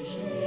Krishna.